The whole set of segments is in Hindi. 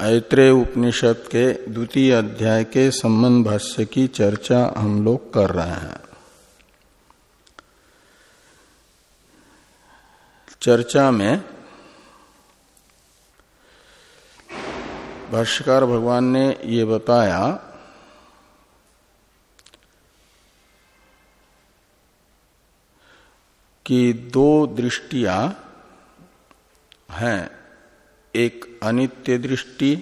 ऐत्रेय उपनिषद के द्वितीय अध्याय के संबंध भाष्य की चर्चा हम लोग कर रहे हैं। चर्चा में भाष्यकार भगवान ने ये बताया, कि दो दृष्टिया हैं। एक अनित्य दृष्टि,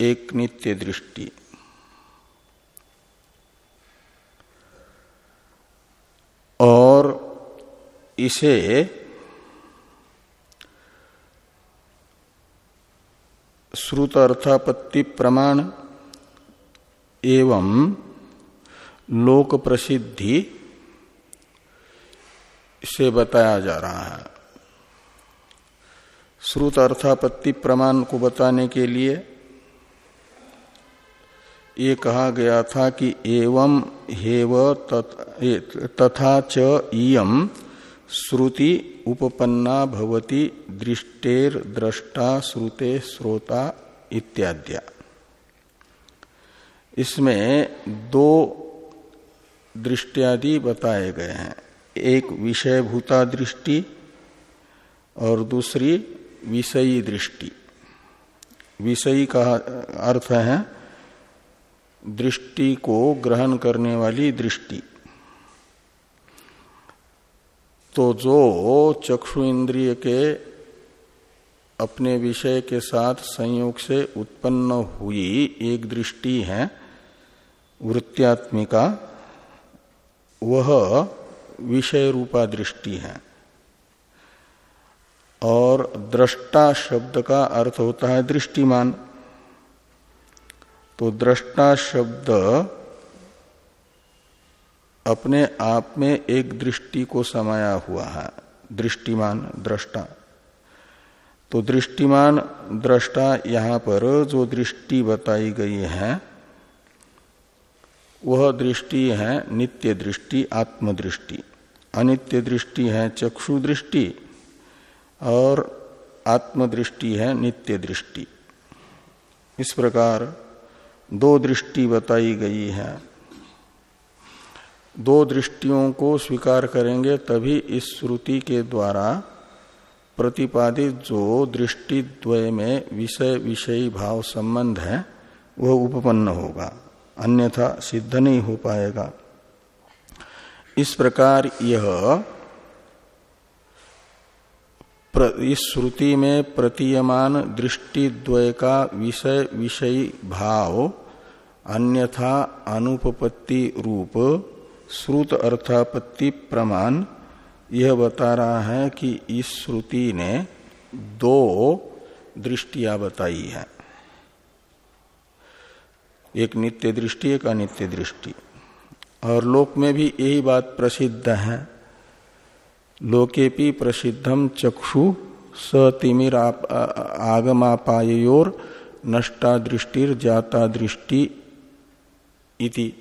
एक नित्य दृष्टि। और इसे श्रुत अर्थापत्ति प्रमाण एवं लोक प्रसिद्धि से बताया जा रहा है। श्रुत अर्थापत्ति प्रमाण को बताने के लिए ये कहा गया था कि एवं हेव तथा च इयम श्रुति उपपन्ना भवती दृष्टेर दृष्टा श्रुते श्रोता इत्याद्या। इसमें दो दृष्टियादि बताए गए हैं। एक विषय भूता दृष्टि और दूसरी विषयी दृष्टि। विषयी का अर्थ है दृष्टि को ग्रहण करने वाली दृष्टि। तो जो चक्षु इंद्रिय के अपने विषय के साथ संयोग से उत्पन्न हुई एक दृष्टि है, वृत्त्यात्मिका, वह विषय रूपा दृष्टि है। और दृष्टा शब्द का अर्थ होता है दृष्टिमान। तो दृष्टा शब्द अपने आप में एक दृष्टि को समाया हुआ है। दृष्टिमान, दृष्टा। तो दृष्टिमान, दृष्टा यहाँ पर जो दृष्टि बताई गई है, वह दृष्टि है नित्य दृष्टि, आत्मदृष्टि। अनित्य दृष्टि है चक्षु दृष्टि। और आत्मदृष्टि है नित्य दृष्टि। इस प्रकार दो दृष्टि बताई गई है। दो दृष्टियों को स्वीकार करेंगे तभी इस श्रुति के द्वारा प्रतिपादित जो दृष्टि द्वय में विषय विषयी भाव संबंध है, वह उपपन्न होगा। अन्यथा सिद्ध नहीं हो पाएगा। इस प्रकार यह इस श्रुति में प्रतीयमान दृष्टि द्वय का विषय, विषयी भाव, अन्यथा अनुपपत्ति रूप, श्रुत अर्थापत्ति प्रमाण, यह बता रहा है कि इस श्रुति ने दो दृष्टियाँ बताई है। एक नित्य दृष्टि, एक अनित्य दृष्टि। और लोक में भी यही बात प्रसिद्ध है। लोकेपि प्रसिद्धम चक्षु स तिमिर आगमापायोर नष्टा दृष्टिर जाता दृष्टि इति।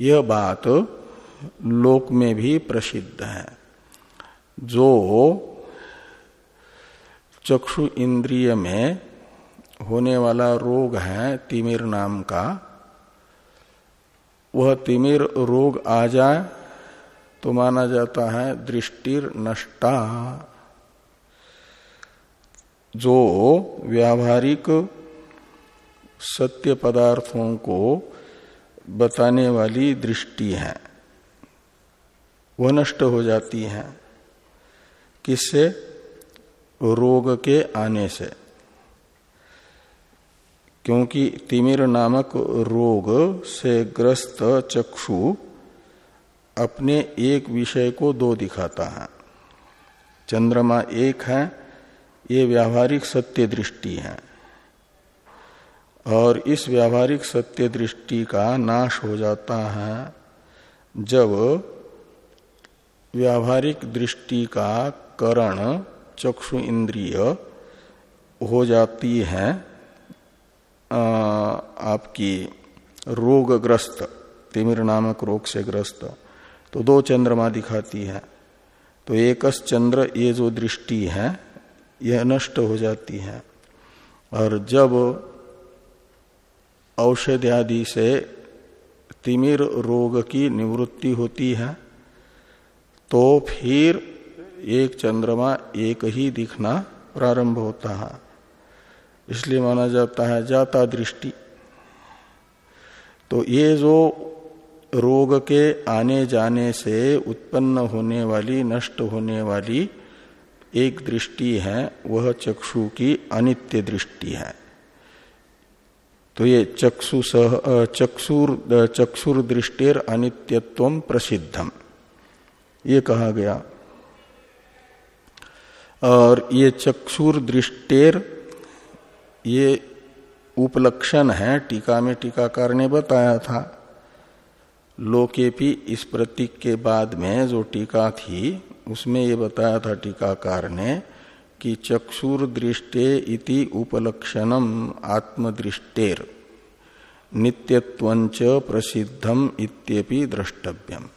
यह बात लोक में भी प्रसिद्ध है। जो चक्षु इंद्रिय में होने वाला रोग है तिमिर नाम का, वह तिमिर रोग आ जाए तो माना जाता है दृष्टिर नष्टा। जो व्यावहारिक सत्य पदार्थों को बताने वाली दृष्टि है, वह नष्ट हो जाती है किससे? रोग के आने से। क्योंकि तिमिर नामक रोग से ग्रस्त चक्षु अपने एक विषय को दो दिखाता है। चंद्रमा एक है, ये व्यावहारिक सत्य दृष्टि है। और इस व्यावहारिक सत्य दृष्टि का नाश हो जाता है जब व्यावहारिक दृष्टि का करण चक्षु इंद्रिय हो जाती है आपकी रोगग्रस्त, तिमिर नामक रोग से ग्रस्त। तो दो चंद्रमा दिखाती है। तो एकस चंद्र, ये जो दृष्टि है, यह नष्ट हो जाती है। और जब औषधि आदि से तिमिर रोग की निवृत्ति होती है तो फिर एक चंद्रमा एक ही दिखना प्रारंभ होता है। इसलिए माना जाता है जाता दृष्टि। तो ये जो रोग के आने जाने से उत्पन्न होने वाली, नष्ट होने वाली एक दृष्टि है, वह चक्षु की अनित्य दृष्टि है। तो ये चक्षु सह चक्षुर चक्षुर दृष्टिर अनित्यत्व प्रसिद्धम। ये कहा गया। और ये चक्षुर दृष्टेर, ये उपलक्षण है, टीका में टीकाकार ने बताया था। लोकेपी इस प्रतीक के बाद में जो टीका थी, उसमें ये बताया था टीकाकार ने कि चक्षुर दृष्टे इति उपलक्षणम आत्मदृष्टेर नित्यत्वंच प्रसिद्धम इत्यपि द्रष्टव्यम।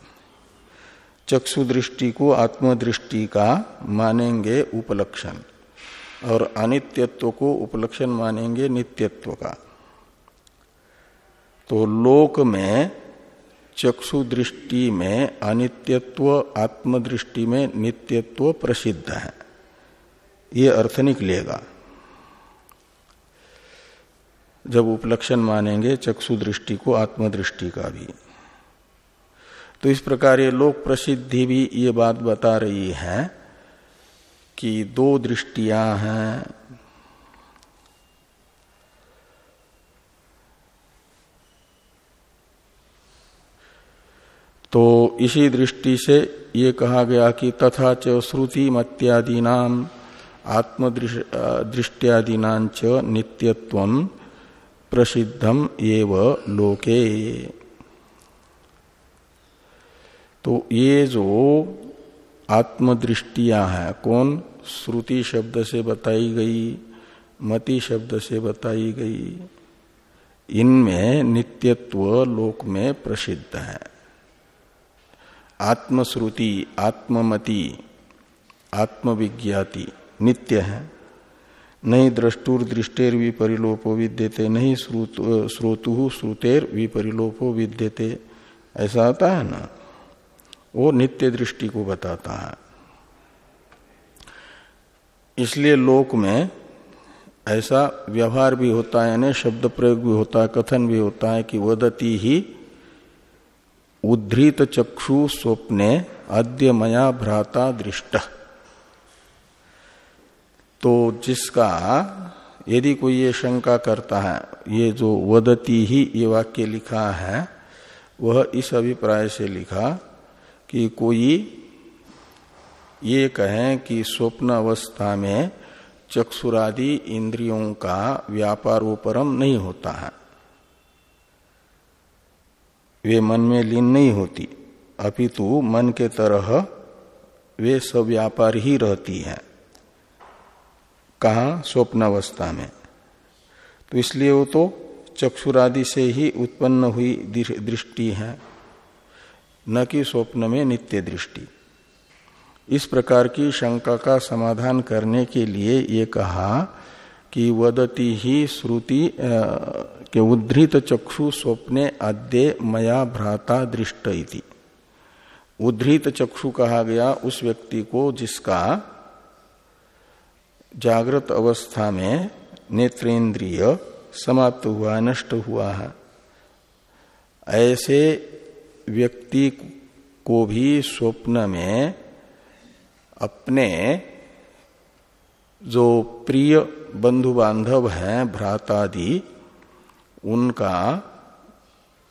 चक्षु दृष्टि को आत्मदृष्टि का मानेंगे उपलक्षण, और अनित्यत्व को उपलक्षण मानेंगे नित्यत्व का। तो लोक में चक्षु दृष्टि में अनित्यत्व, आत्मदृष्टि में नित्यत्व प्रसिद्ध है। ये अर्थ निकलेगा। जब उपलक्षण मानेंगे चक्षु दृष्टि को आत्मदृष्टि का भी। तो इस प्रकार ये लोक प्रसिद्धि भी ये बात बता रही है कि दो दृष्टियाँ हैं। तो इसी दृष्टि से ये कहा गया कि तथा च श्रुति मत्यादि नाम आत्मदृष्टियादीना च नित्यत्व प्रसिद्धम एव लोके। तो ये जो आत्मदृष्टियाँ हैं, कौन? श्रुति शब्द से बताई गई, मति शब्द से बताई गई। इनमें नित्यत्व लोक में प्रसिद्ध है। आत्मश्रुति, आत्ममति, आत्मविज्ञाति नित्य है। नहीं द्रष्टुर दृष्टेर विपरिलोपो विद्यते, नहीं श्रोतु श्रुतेर विपरिलोपो विद्यते। ऐसा आता है ना? वो नित्य दृष्टि को बताता है। इसलिए लोक में ऐसा व्यवहार भी होता है, यानी शब्द प्रयोग भी होता है, कथन भी होता है कि वदती ही उद्धृत चक्षु स्वप्ने अद्य मया भ्राता दृष्ट। तो जिसका यदि कोई ये शंका करता है, ये जो वदती ही ये वाक्य लिखा है, वह इस अभिप्राय से लिखा कि कोई ये कहें कि स्वप्न अवस्था में चक्षुरादि इंद्रियों का व्यापारोपरम नहीं होता है। वे मन में लीन नहीं होती। अपितु मन के तरह वे सव्यापार ही रहती हैं। कहा? स्वप्न अवस्था में। तो इसलिए वो तो चक्षुरादि से ही उत्पन्न हुई दृष्टि है। न कि स्वप्न में नित्य दृष्टि। इस प्रकार की शंका का समाधान करने के लिए ये कहा कि वदती ही श्रुति के उद्धृत चक्षु स्वप्ने आद्य मया भ्राता दृष्ट इति। उद्धृत चक्षु कहा गया उस व्यक्ति को जिसका जागृत अवस्था में नेत्रेंद्रिय समाप्त हुआ, नष्ट हुआ है। ऐसे व्यक्ति को भी स्वप्न में अपने जो प्रिय बंधु बांधव हैं, भ्रातादि, उनका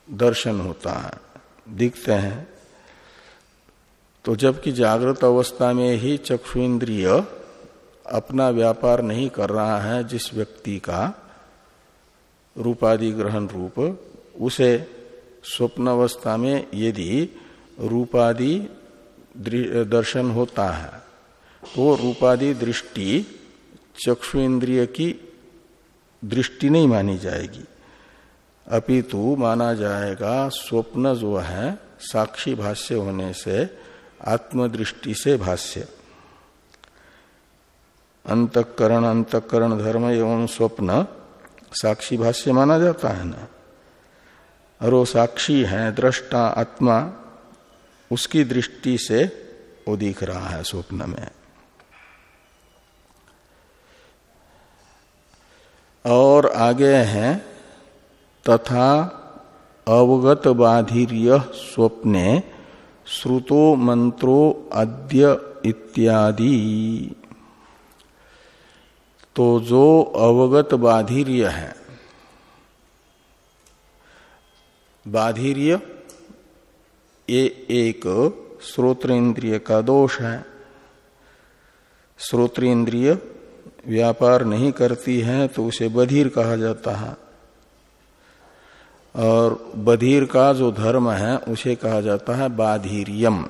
दर्शन होता है, दिखते हैं। तो जबकि जागृत अवस्था में ही चक्षु इंद्रिय अपना व्यापार नहीं कर रहा है, जिस व्यक्ति का रूपादि ग्रहण रूप, उसे स्वप्न अवस्था में यदि रूपादि दर्शन होता है तो रूपादि दृष्टि चक्षु इंद्रिय की दृष्टि नहीं मानी जाएगी। अपितु माना जाएगा, स्वप्न जो है, साक्षी भाष्य होने से, आत्मदृष्टि से भाष्य। अंतकरण अंतकरण धर्म एवं स्वप्न साक्षी भाष्य माना जाता है ना? और वो साक्षी है, दृष्टा, आत्मा, उसकी दृष्टि से वो दिख रहा है स्वप्न में। और आगे हैं तथा अवगत बाधिर्य स्वप्ने, श्रुतो मंत्रो अद्य इत्यादि। तो जो अवगत बाधिर्य है, बाधिर्य ये एक श्रोत्र इंद्रिय का दोष है। श्रोत्र इंद्रिय व्यापार नहीं करती है तो उसे बधिर कहा जाता है। और बधिर का जो धर्म है, उसे कहा जाता है बाधिरियम।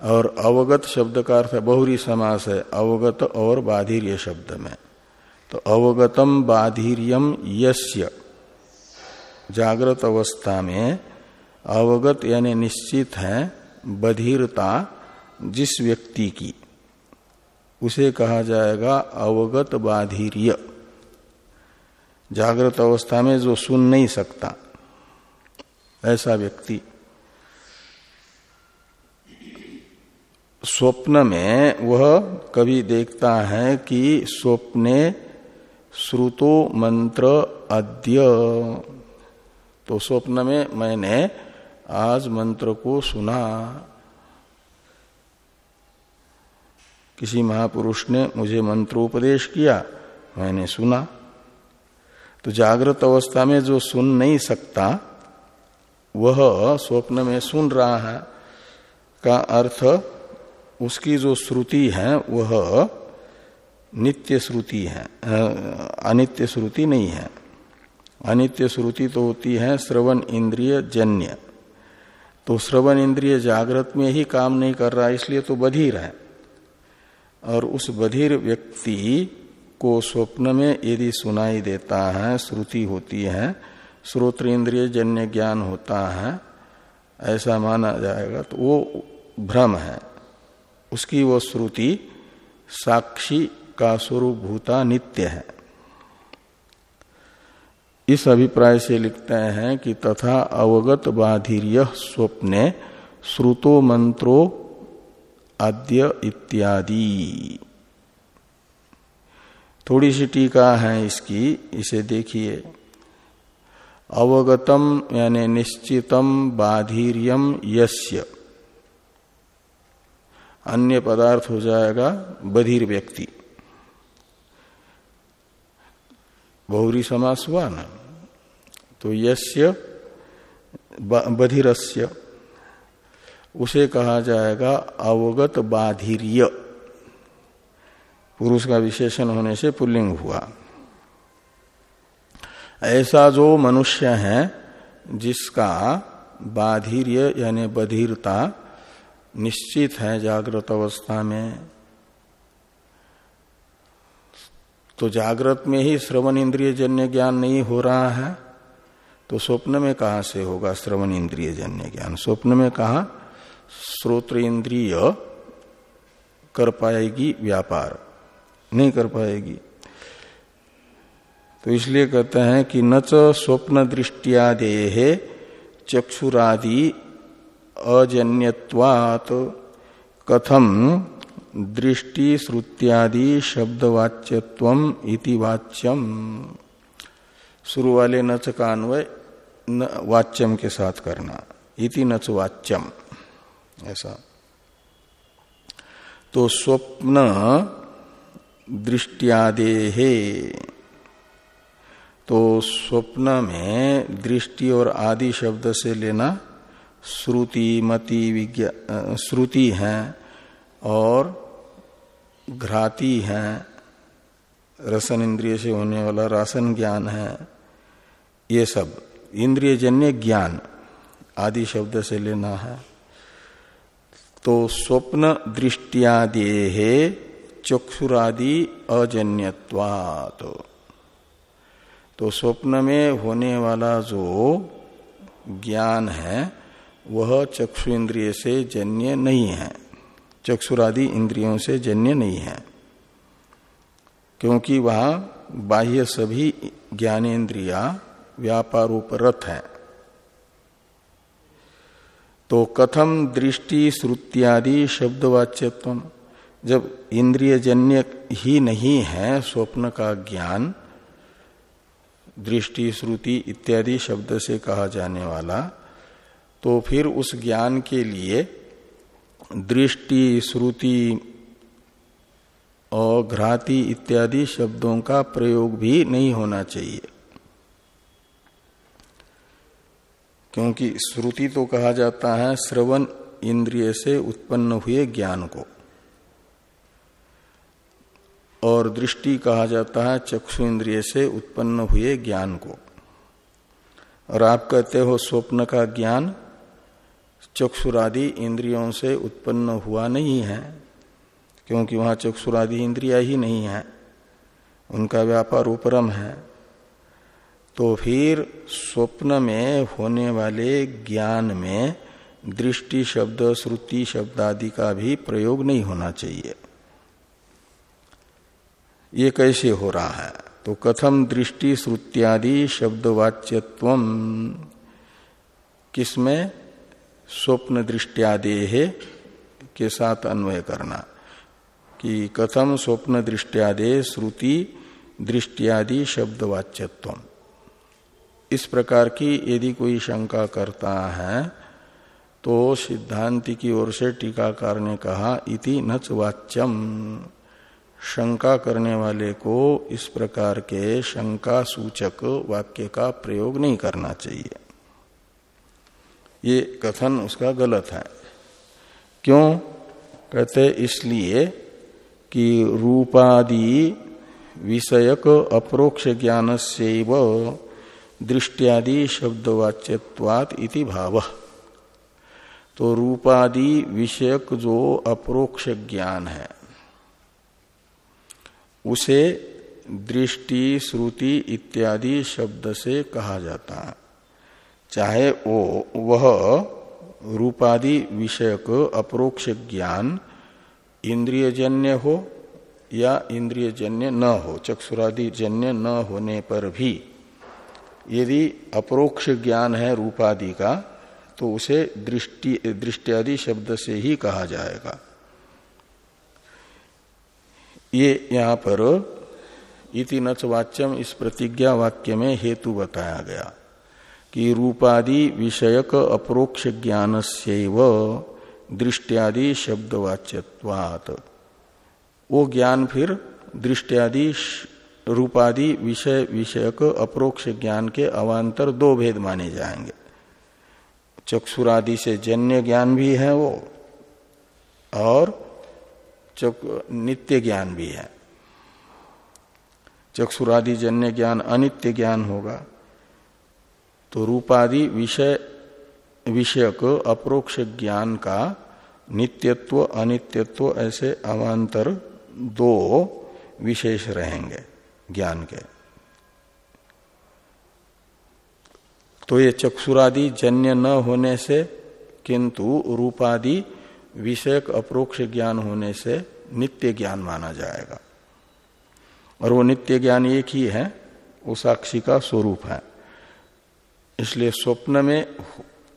और अवगत शब्द का अर्थ है बहुरी समास है, अवगत और बाधिर्य शब्द में। तो अवगतम बाधिर्यम यस्य। जागृत अवस्था में अवगत यानी निश्चित है बधिरता जिस व्यक्ति की। उसे कहा जाएगा अवगत बाधिर्य। जागृत अवस्था में जो सुन नहीं सकता, ऐसा व्यक्ति स्वप्न में वह कभी देखता है कि स्वप्ने श्रुतो मंत्र अद्य। तो स्वप्न में मैंने आज मंत्र को सुना। किसी महापुरुष ने मुझे मंत्रोपदेश किया, मैंने सुना। तो जागृत अवस्था में जो सुन नहीं सकता, वह स्वप्न में सुन रहा है। का अर्थ, उसकी जो श्रुति है, वह नित्य श्रुति है अनित्य श्रुति नहीं है। अनित्य श्रुति तो होती है श्रवण इंद्रिय जन्य। तो श्रवण इंद्रिय जागृत में ही काम नहीं कर रहा, इसलिए तो बधिर है। और उस बधिर व्यक्ति को स्वप्न में यदि सुनाई देता है, श्रुति होती है श्रोत्र इंद्रिय जन्य ज्ञान होता है, ऐसा माना जाएगा तो वो भ्रम है। उसकी वो श्रुति साक्षी का स्वरूप भूता नित्य है। इस अभिप्राय से लिखते हैं कि तथा अवगत बाधिर्य स्वप्ने श्रुतो मंत्रो आद्य इत्यादि। थोड़ी सी टीका है इसकी, इसे देखिए। अवगतम यानी निश्चितम बाधिर्यम यस्य। अन्य पदार्थ हो जाएगा, बधिर व्यक्ति। बहुरी समास हुआ ना तो यस्य बधिरस्य। उसे कहा जाएगा अवगत बाधिर्य। पुरुष का विशेषण होने से पुल्लिंग हुआ। ऐसा जो मनुष्य है, जिसका बाधिर्य यानी बधिरता निश्चित है जागृत अवस्था में तो जागृत में ही श्रवण इंद्रिय जन्य ज्ञान नहीं हो रहा है तो स्वप्न में कहा से होगा श्रवण इंद्रिय जन्य ज्ञान? स्वप्न में कहा श्रोत्र इंद्रिय कर पाएगी व्यापार, नहीं कर पाएगी। तो इसलिए कहते हैं कि न च स्वप्न दृष्टियादे चक्षुरादि अजन्यवात कथम दृष्टि श्रुत्यादि शब्दवाच्यत्व इति वाच्यम। शुरू वाले नच का अन्वय वाच्यम के साथ करना, इति नच वाच्यम। ऐसा। तो स्वप्न दृष्टियादे है तो स्वप्न में दृष्टि और आदि शब्द से लेना श्रुति, मति, विज्ञा श्रुति है और घ्राति है। रसन इंद्रिय से होने वाला रासन ज्ञान है। ये सब। इंद्रिय जन्य ज्ञान आदि शब्द से लेना है। तो स्वप्न दृष्टियादे चक्षुरादि अजन्यवात तो स्वप्न में होने वाला जो ज्ञान है, वह चक्षु इंद्रिय से जन्य नहीं है। चक्षुरादि इंद्रियों से जन्य नहीं है। क्योंकि वह बाह्य सभी ज्ञानेन्द्रिया व्यापारोपरत है। तो कथम दृष्टि श्रुत्यादि शब्दवाच्यत्व जब इंद्रिय जन्य ही नहीं है, स्वप्न का ज्ञान, दृष्टि, श्रुति इत्यादि शब्द से कहा जाने वाला तो फिर उस ज्ञान के लिए दृष्टि, श्रुति और घ्राति इत्यादि शब्दों का प्रयोग भी नहीं होना चाहिए। क्योंकि श्रुति तो कहा जाता है, श्रवण इंद्रिय से उत्पन्न हुए ज्ञान को। और दृष्टि कहा जाता है, चक्षु इंद्रिय से उत्पन्न हुए ज्ञान को। और आप कहते हो, स्वप्न का ज्ञान, चक्षुरादि इंद्रियों से उत्पन्न हुआ नहीं है, क्योंकि वहाँ चक्षुरादि इंद्रिया ही नहीं है। उनका व्यापार उपरम है। तो फिर स्वप्न में होने वाले ज्ञान में दृष्टि शब्द, श्रुति शब्द आदि का भी प्रयोग नहीं होना चाहिए। ये कैसे हो रहा है? तो कथम दृष्टि श्रुत्यादि शब्दवाच्यत्व किसमें? स्वप्न दृष्टियादे के साथ अन्वय करना। कि कथम स्वप्न दृष्टियादे, श्रुति दृष्टियादि, शब्दवाच्यत्व। इस प्रकार की यदि कोई शंका करता है तो सिद्धांति की ओर से टीकाकार ने कहा, इति नच वाच्यम शंका करने वाले को इस प्रकार के शंका सूचक वाक्य का प्रयोग नहीं करना चाहिए। ये कथन उसका गलत है। क्यों? कहते इसलिए कि रूपादि विषयक अप्रोक्ष ज्ञान से दृष्टियादि शब्दवाच्यवाद इति भाव। तो रूपादि विषयक जो अप्रोक्ष ज्ञान है। उसे दृष्टि, श्रुति इत्यादि शब्द से कहा जाता है। चाहे वो वह रूपादि विषयक अप्रोक्ष ज्ञान इंद्रियजन्य हो या इंद्रियजन्य न हो चक्षुरादि जन्य न होने पर भी यदि अप्रोक्ष ज्ञान है रूपादि का तो उसे दृष्टि, दृष्टियादि शब्द से ही कहा जाएगा। ये यहाँ पर इति नच वाच्यम इस प्रतिज्ञा वाक्य में हेतु बताया गया कि रूपादि विषयक अप्रोक्ष ज्ञान से दृष्टियादि शब्दवाच्यवात वो ज्ञान फिर दृष्टियादि रूपादि विषय विषयक अप्रोक्ष ज्ञान के अवान्तर दो भेद माने जाएँगे। चक्षुरादि से जन्य ज्ञान भी है वो, और नित्य ज्ञान भी है। चक्षुरादि जन्य ज्ञान अनित्य ज्ञान होगा। तो रूपादि विषय विषयक अप्रोक्ष ज्ञान का नित्यत्व, अनित्यत्व ऐसे अवान्तर दो विशेष रहेंगे। ज्ञान के तो ये चक्षुरादि जन्य न होने से, किंतु रूपादि विषयक अप्रोक्ष ज्ञान होने से नित्य ज्ञान माना जाएगा। और वो नित्य ज्ञान एक ही है, वो साक्षी का स्वरूप है। इसलिए स्वप्न में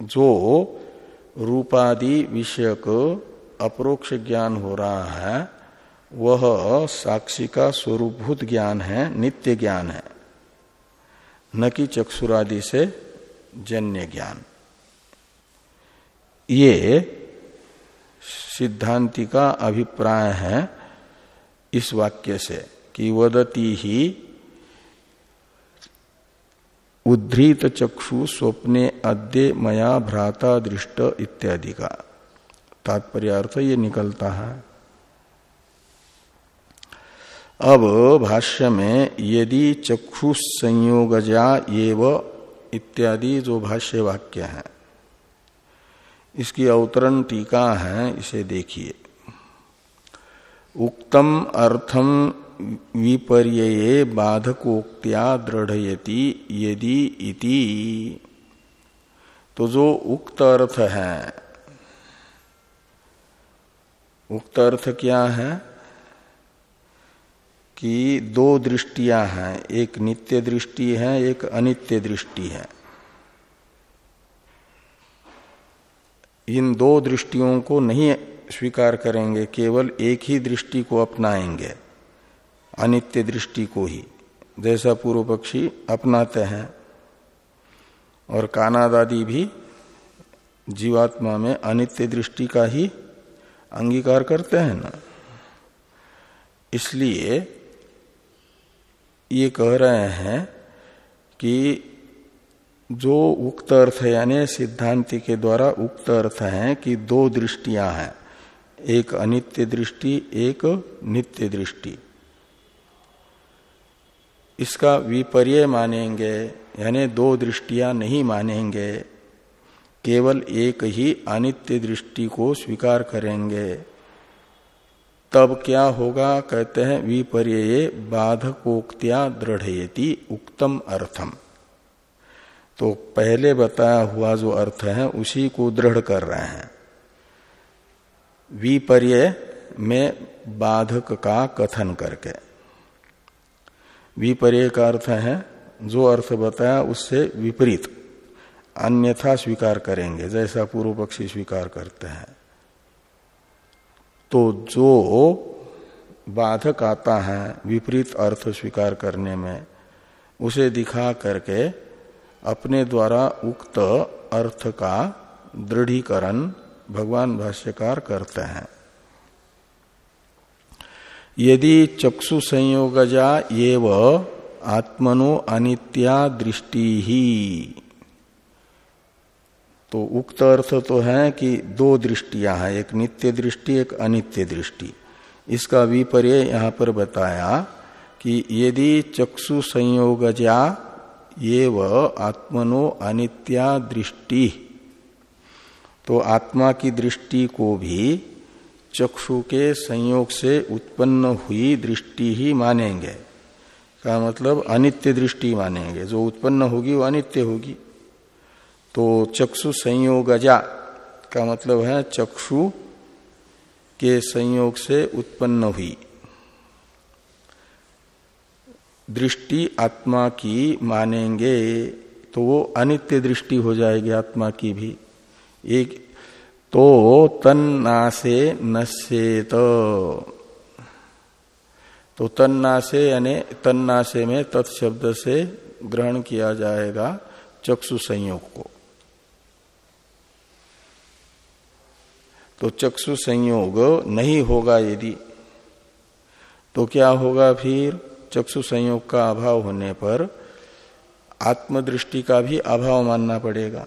जो रूपादि विषयक अप्रोक्ष ज्ञान हो रहा है वह साक्षी का स्वरूपभूत ज्ञान है, नित्य ज्ञान है। न कि चक्षुरादि से जन्य ज्ञान। ये सिद्धांति का अभिप्राय है इस वाक्य से कि वदती ही उद्धृत चक्षु स्वप्ने अद्य मया भ्राता दृष्ट इत्यादि का। तात्पर्य अर्थ ये निकलता है। अब भाष्य में यदि चक्षु संयोगजा एव इत्यादि जो भाष्य वाक्य है, इसकी अवतरण टीका है, इसे देखिए। उक्तम अर्थम विपर्य बाधकोक्त्या दृढ़यति यदि इति। तो जो उक्त अर्थ है, उक्त अर्थ क्या है? कि दो दृष्टियाँ हैं, एक नित्य दृष्टि है, एक अनित्य दृष्टि है। इन दो दृष्टियों को नहीं स्वीकार करेंगे, केवल एक ही दृष्टि को अपनाएँगे, अनित्य दृष्टि को ही। जैसा पूर्व पक्षी अपनाते हैं, और कानादादि भी जीवात्मा में अनित्य दृष्टि का ही अंगीकार करते हैं ना। इसलिए ये कह रहे हैं कि जो उक्त अर्थ है, यानी सिद्धांति के द्वारा उक्त अर्थ है कि दो दृष्टियाँ हैं। एक अनित्य दृष्टि, एक नित्य दृष्टि। इसका विपर्य मानेंगे, यानी दो दृष्टियाँ नहीं मानेंगे, केवल एक ही अनित्य दृष्टि को स्वीकार करेंगे। तब क्या होगा? कहते हैं विपर्य बाधकोक्त्या दृढ़यति उक्तम अर्थम। तो पहले बताया हुआ जो अर्थ है, उसी को दृढ़ कर रहे हैं। विपर्य में बाधक का कथन करके। विपर्य का अर्थ है, जो अर्थ बताया उससे विपरीत, अन्यथा स्वीकार करेंगे, जैसा पूर्व पक्षी स्वीकार करते हैं। तो जो बाधक आता है, विपरीत अर्थ स्वीकार करने में, उसे दिखा करके अपने द्वारा उक्त अर्थ का दृढ़ीकरण भगवान भाष्यकार करते हैं। यदि चक्षु संयोगजा एव आत्मनो अनित्या दृष्टि ही तो उक्त अर्थ तो है कि दो दृष्टियाँ हैं, एक नित्य दृष्टि, एक अनित्य दृष्टि। इसका विपर्य यहाँ पर बताया कि यदि चक्षु संयोगजा ये व आत्मनो अनित्या दृष्टि। तो आत्मा की दृष्टि को भी चक्षु के संयोग से उत्पन्न हुई दृष्टि ही मानेंगे। का मतलब अनित्य दृष्टि मानेंगे। जो उत्पन्न होगी वो अनित्य होगी। तो चक्षु संयोगजा का मतलब है चक्षु के संयोग से उत्पन्न हुई। दृष्टि आत्मा की मानेंगे तो वो अनित्य दृष्टि हो जाएगी आत्मा की भी। एक तो तन्ना से नश्येत। तो तन्ना से यानी तन्ना से में तत्शब्द से ग्रहण किया जाएगा चक्षु संयोग को। तो चक्षु संयोग नहीं होगा यदि। तो क्या होगा फिर? चक्षु संयोग का अभाव होने पर आत्मदृष्टि का भी अभाव मानना पड़ेगा।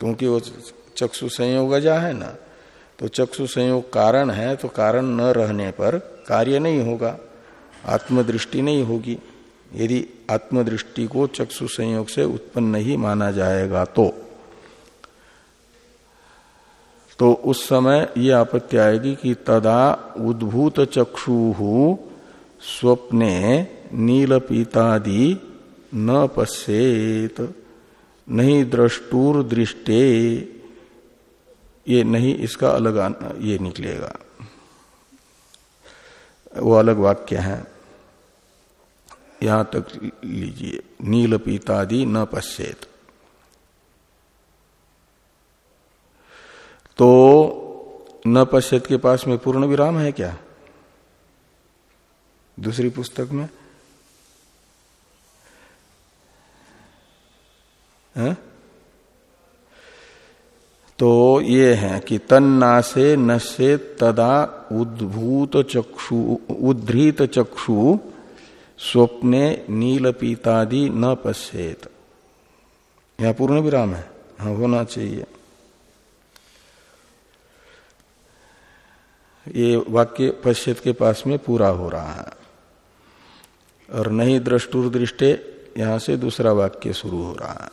क्योंकि वो चक्षु संयोगजा है ना तो चक्षु संयोग कारण है तो कारण न रहने पर कार्य नहीं होगा, आत्मदृष्टि नहीं होगी। यदि आत्मदृष्टि को चक्षु संयोग से उत्पन्न ही माना जाएगा तो। तो उस समय ये आपत्ति आएगी कि तदा उद्भूत चक्षु स्वप्ने नील पीतादि न पश्येत, नहीं द्रष्टुर दृष्टे ये नहीं, इसका अलग ये निकलेगा। वो अलग वाक्य है। यहाँ तक लीजिए नील पीतादि न पश्येत। तो न पश्यत के पास में पूर्ण विराम है क्या? दूसरी पुस्तक में? है? तो ये है कि तन्ना से नशे तदा उद्भूत चक्षु, उद्धृत चक्षु, स्वप्ने नील पीतादि न पश्येत। यह पूर्ण विराम है। हाँ होना चाहिए। ये वाक्य पश्चित के पास में पूरा हो रहा है। और नहीं द्रष्टुर दृष्टे यहाँ से दूसरा वाक्य शुरू हो रहा है।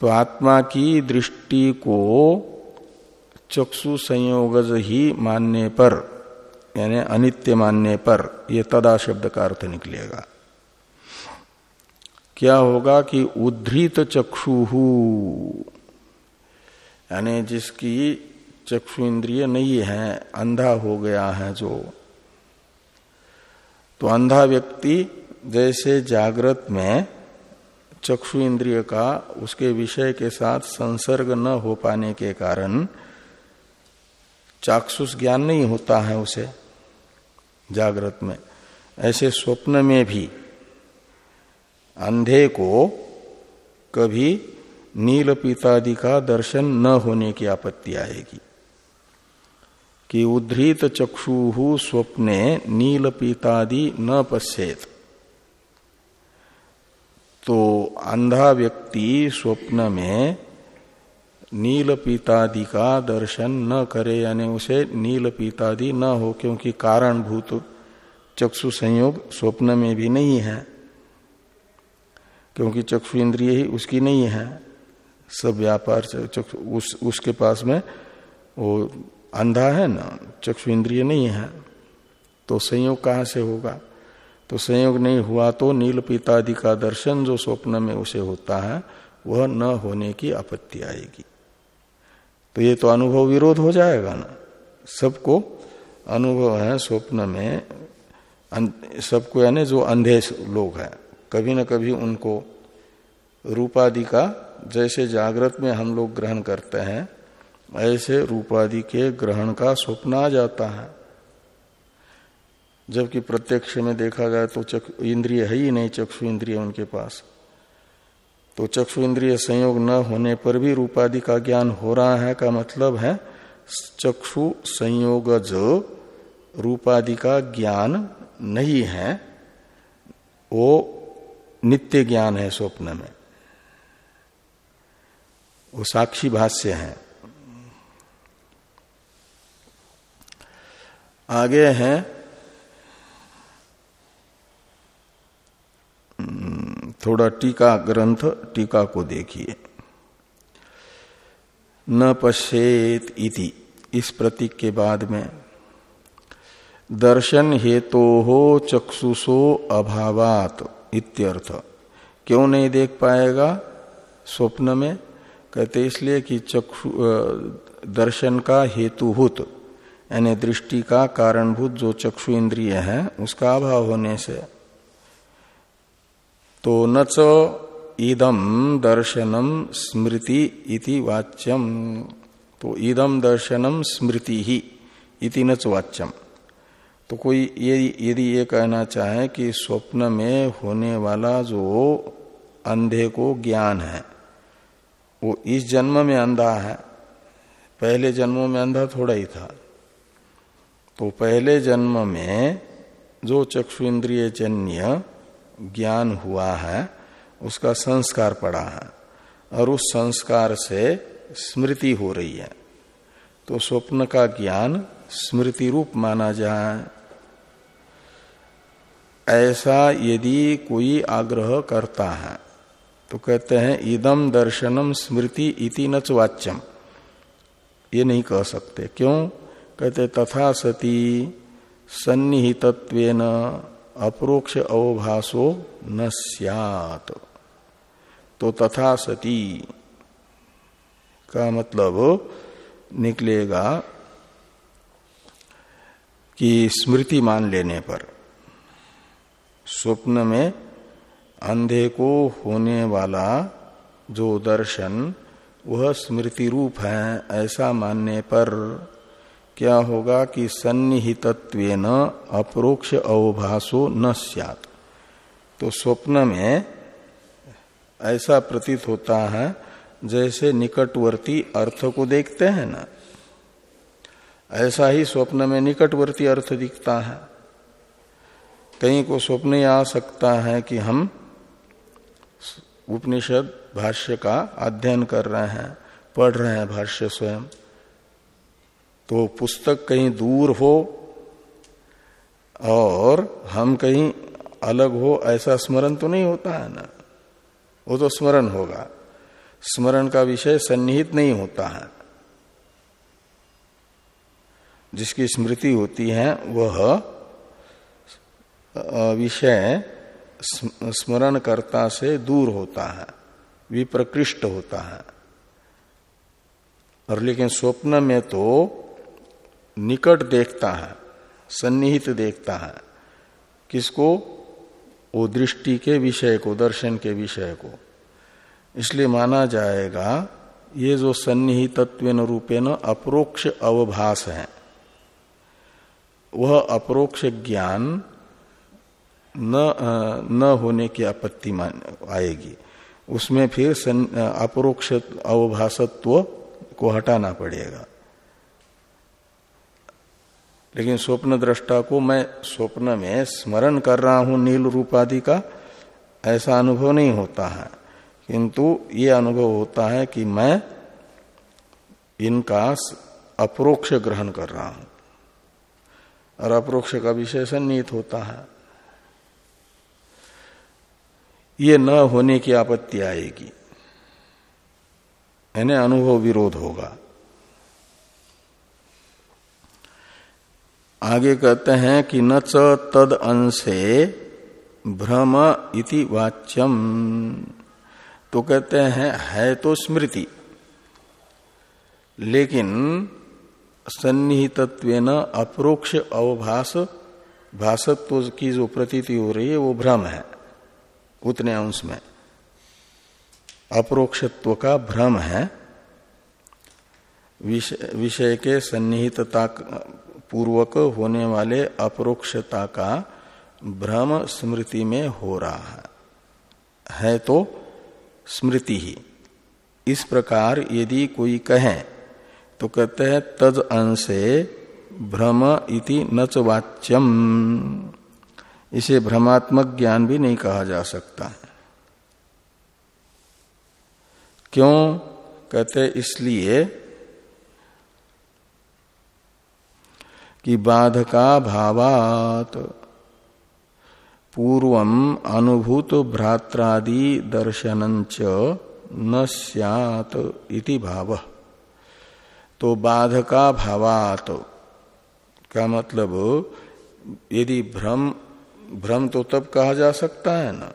तो आत्मा की दृष्टि को चक्षु संयोगज ही मानने पर, यानी अनित्य मानने पर यह तदा शब्द का अर्थ निकलेगा। क्या होगा कि उद्धृत चक्षु यानी जिसकी चक्षु इंद्रिय नहीं है, अंधा हो गया है जो। तो अंधा व्यक्ति जैसे जागृत में चक्षु इंद्रिय का उसके विषय के साथ संसर्ग न हो पाने के कारण चाक्षुष ज्ञान नहीं होता है उसे जागृत में। ऐसे स्वप्न में भी अंधे को कभी नील पीतादि का दर्शन न होने की आपत्ति आएगी। कि उद्धृत चक्षु स्वप्ने नील पीतादि न पश्चेत तो अंधा व्यक्ति स्वप्न में नील पीतादि का दर्शन न करे, यानी उसे नील पीतादि न हो, क्योंकि कारणभूत चक्षु संयोग स्वप्न में भी नहीं है, क्योंकि चक्षु इंद्रिय ही उसकी नहीं है। सब व्यापार चक्षु उस, उसके पास में वो अंधा है ना चक्षु इंद्रिय नहीं है। तो संयोग कहाँ से होगा? तो संयोग नहीं हुआ तो नील पितादि का दर्शन जो स्वप्न में उसे होता है वह न होने की आपत्ति आएगी। तो ये तो अनुभव विरोध हो जाएगा ना। सबको अनुभव है स्वप्न में सबको यानी जो अंधे लोग हैं कभी न कभी उनको रूपादि का जैसे जागृत में हम लोग ग्रहण करते हैं, ऐसे रूपादि के ग्रहण का स्वप्न आ जाता है। जबकि प्रत्यक्ष में देखा जाए तो चक्षु इंद्रिय है ही नहीं, चक्षु इंद्रिय उनके पास। तो चक्षु इंद्रिय संयोग न होने पर भी रूपादि का ज्ञान हो रहा है का मतलब है, चक्षु संयोगज रूपादि का ज्ञान नहीं है, वो नित्य ज्ञान है स्वप्न में। वो साक्षी भाष्य है। आगे हैं। थोड़ा टीका ग्रंथ, टीका को देखिए। न पश्चेत इति, इस प्रतीक के बाद में। दर्शन हेतु हो चक्षुषो अभावात, इत्यर्थ। क्यों नहीं देख पाएगा? स्वप्न में कहते इसलिए कि चक्षु दर्शन का हेतुभूत, यानी दृष्टि का कारणभूत जो चक्षु इंद्रिय है, उसका अभाव होने से। तो न इदम दर्शनम स्मृति इति वाच्यम। तो इदम दर्शनम स्मृति ही इति न वाच्यम। तो कोई ये, यदि ये कहना चाहे कि स्वप्न में होने वाला जो अंधे को ज्ञान है वो इस जन्म में अंधा है, पहले जन्मों में अंधा थोड़ा ही था। तो पहले जन्म में जो चक्षु इंद्रिय जन्य ज्ञान हुआ है, उसका संस्कार पड़ा है और उस संस्कार से स्मृति हो रही है। तो स्वप्न का ज्ञान स्मृति रूप माना जाए। ऐसा यदि कोई आग्रह करता है तो कहते हैं इदम दर्शनम स्मृति इति न वाच्यम। ये नहीं कह सकते। क्यों? कहते, तथा सती सन्निहितत्वेन अप्रोक्ष अवभासो न सियात। तो तथा सती का मतलब निकलेगा कि स्मृति मान लेने पर। स्वप्न में अंधे को होने वाला जो दर्शन, वह स्मृति रूप है ऐसा मानने पर क्या होगा कि सन्निहितत्व अप्रोक्ष अवभासो न सियात। तो स्वप्न में ऐसा प्रतीत होता है जैसे निकटवर्ती अर्थ को देखते हैं ना। ऐसा ही स्वप्न में निकटवर्ती अर्थ दिखता है। कहीं को स्वप्न आ सकता है कि हम उपनिषद भाष्य का अध्ययन कर रहे हैं, पढ़ रहे हैं भाष्य स्वयं। तो पुस्तक कहीं दूर हो और हम कहीं अलग हो, ऐसा स्मरण तो नहीं होता है ना? वो तो स्मरण होगा। स्मरण का विषय सन्निहित नहीं होता है। जिसकी स्मृति होती है, वह विषय स्मरण करता से दूर होता है, विप्रकृष्ट होता है। और लेकिन स्वप्न में तो निकट देखता है, सन्निहित देखता है। किसको? वो दृष्टि के विषय को, दर्शन के विषय को। इसलिए माना जाएगा, ये जो सन्निहितत्व रूपेण अप्रोक्ष अवभास है, वह अप्रोक्ष ज्ञान न न होने की आपत्ति मान, आएगी। उसमें फिर अप्रोक्ष अवभाषत्व को हटाना पड़ेगा। लेकिन स्वप्न दृष्टा को मैं स्वप्न में स्मरण कर रहा हूँ नील रूप आदि का, ऐसा अनुभव नहीं होता है। किंतु ये अनुभव होता है कि मैं इनका अप्रोक्ष ग्रहण कर रहा हूँ। और अप्रोक्ष का विशेषण सन्निहित होता है। ये न होने की आपत्ति आएगी। यानी अनुभव विरोध होगा। आगे कहते हैं कि न च तद अंशे भ्रम इति वाच्यम। तो कहते हैं, है तो स्मृति। लेकिन सन्निहितत्व अप्रोक्ष अवभाष भाषत्व की जो प्रतीति हो रही है, वो भ्रम है। उतने अंश में। अप्रोक्षत्व का भ्रम है। विषय के सन्निहितता पूर्वक होने वाले अपरोक्षता का भ्रम स्मृति में हो रहा है। है तो स्मृति ही। इस प्रकार यदि कोई कहे तो कहते हैं, तद अंशे भ्रम इति नच वाच्यम। इसे भ्रमात्मक ज्ञान भी नहीं कहा जा सकता। क्यों? कहते इसलिए कि बाधका भावात पूर्व अनुभूत भ्रात्रादि दर्शनच न इति भाव। तो बाधका भावात का मतलब यदि भ्रम भ्रम तो तब कहा जा सकता है ना।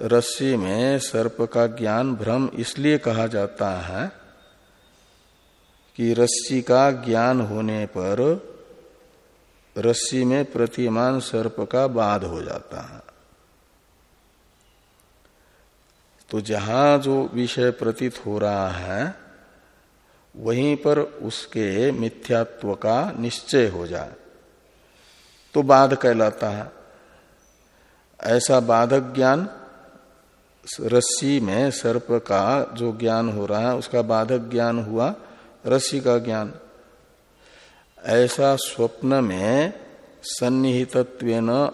रस्सी में सर्प का ज्ञान भ्रम इसलिए कहा जाता है कि रस्सी का ज्ञान होने पर रस्सी में प्रतिमान सर्प का बाध हो जाता है। तो जहाँ जो विषय प्रतीत हो रहा है, वहीं पर उसके मिथ्यात्व का निश्चय हो जाए। तो बाध कहलाता है। ऐसा बाधक ज्ञान रस्सी में सर्प का जो ज्ञान हो रहा है, उसका बाधक ज्ञान हुआ रस्सी का ज्ञान। ऐसा स्वप्न में सन्निहितत्व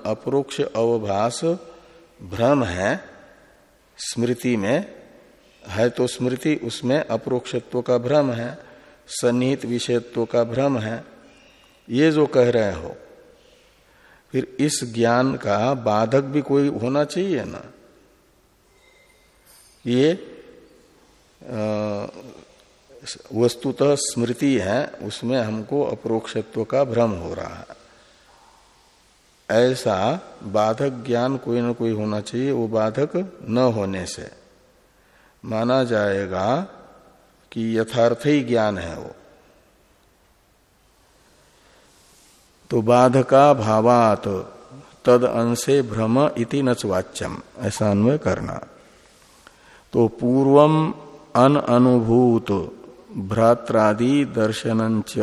अप्रोक्ष अवभास भ्रम है, स्मृति में है तो स्मृति, उसमें अप्रोक्षत्व का भ्रम है, सन्निहित विषयत्व का भ्रम है। ये जो कह रहे हो फिर इस ज्ञान का बाधक भी कोई होना चाहिए ना? ये वस्तुतः स्मृति है, उसमें हमको अप्रोक्षत्व का भ्रम हो रहा है। ऐसा बाधक ज्ञान कोई ना कोई होना चाहिए, वो बाधक न होने से। माना जाएगा कि यथार्थ ही ज्ञान है वो। तो बाधका भावात, तद अंशे भ्रम इति नचवाच्यम ऐसा अन्वय करना। तो पूर्वम अन अनुभूत, भ्रात्रादि दर्शन च